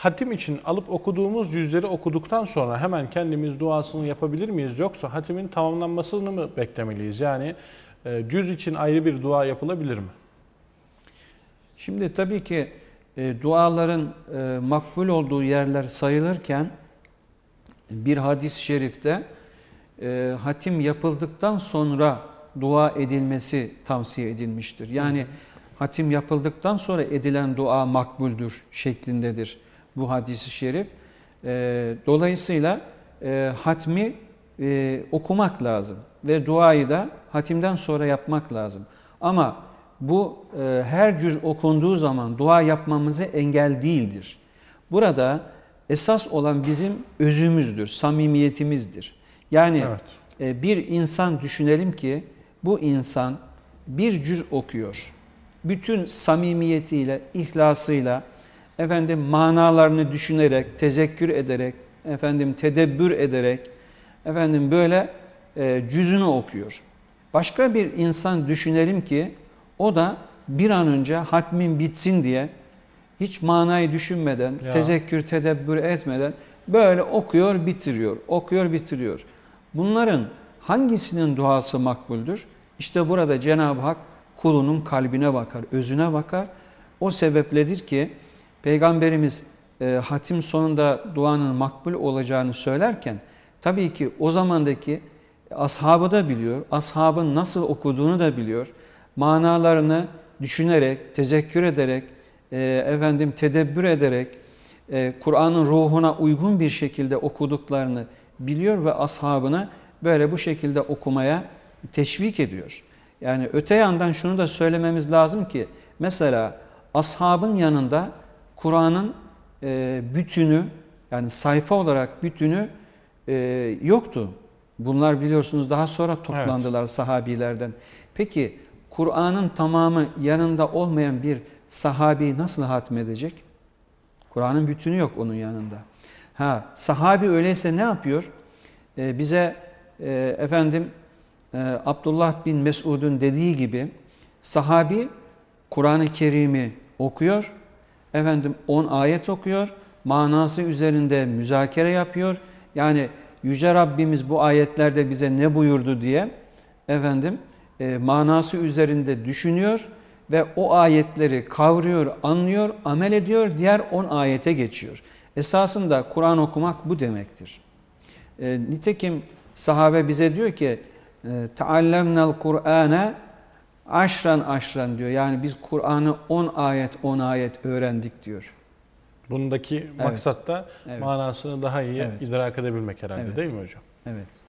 hatim için alıp okuduğumuz cüzleri okuduktan sonra hemen kendimiz duasını yapabilir miyiz? Yoksa hatimin tamamlanmasını mı beklemeliyiz? Yani e, cüz için ayrı bir dua yapılabilir mi? Şimdi tabii ki e, duaların e, makbul olduğu yerler sayılırken bir hadis-i şerifte e, hatim yapıldıktan sonra dua edilmesi tavsiye edilmiştir. Yani hatim yapıldıktan sonra edilen dua makbuldür şeklindedir bu hadis-i şerif. E, dolayısıyla e, hatmi e, okumak lazım ve duayı da hatimden sonra yapmak lazım. Ama bu e, her cüz okunduğu zaman dua yapmamıza engel değildir. Burada esas olan bizim özümüzdür, samimiyetimizdir. Yani Evet. e, bir insan düşünelim ki bu insan bir cüz okuyor. Bütün samimiyetiyle, ihlasıyla, efendim manalarını düşünerek, tezekkür ederek, efendim tedebbür ederek, efendim böyle e, cüzünü okuyor. Başka bir insan düşünelim ki o da bir an önce hatmin bitsin diye hiç manayı düşünmeden, Ya. tezekkür, tedebbür etmeden böyle okuyor, bitiriyor, okuyor, bitiriyor. Bunların hangisinin duası makbuldür? İşte burada Cenab-ı Hak kulunun kalbine bakar, özüne bakar. O sebepledir ki Peygamberimiz e, hatim sonunda duanın makbul olacağını söylerken tabii ki o zamandaki ashabı da biliyor, ashabın nasıl okuduğunu da biliyor. Manalarını düşünerek, tezekkür ederek, e, efendim tedebbür ederek, e, Kur'an'ın ruhuna uygun bir şekilde okuduklarını biliyor ve ashabına böyle bu şekilde okumaya teşvik ediyor. Yani öte yandan şunu da söylememiz lazım ki mesela ashabın yanında Kur'an'ın e, bütünü yani sayfa olarak bütünü e, yoktu. Bunlar biliyorsunuz daha sonra toplandılar sahabilerden. Peki Kur'an'ın tamamı yanında olmayan bir sahabi nasıl hatmedecek? Kur'an'ın bütünü yok onun yanında. Ha sahabi öyleyse ne yapıyor? Ee, bize e, efendim e, Abdullah bin Mesud'un dediği gibi sahabi Kur'an-ı Kerim'i okuyor. Efendim 10 ayet okuyor. Manası üzerinde müzakere yapıyor. Yani Yüce Rabbimiz bu ayetlerde bize ne buyurdu diye efendim e, manası üzerinde düşünüyor ve o ayetleri kavruyor, anlıyor, amel ediyor, diğer 10 ayete geçiyor. Esasında Kur'an okumak bu demektir. E, nitekim sahabe bize diyor ki "Taallemnel Kur'ane aşran aşran diyor. Yani biz Kur'an'ı 10 ayet 10 ayet öğrendik diyor. Bundaki maksat da Evet. manasını daha iyi Evet. idrak edebilmek herhalde Evet. değil mi hocam? Evet.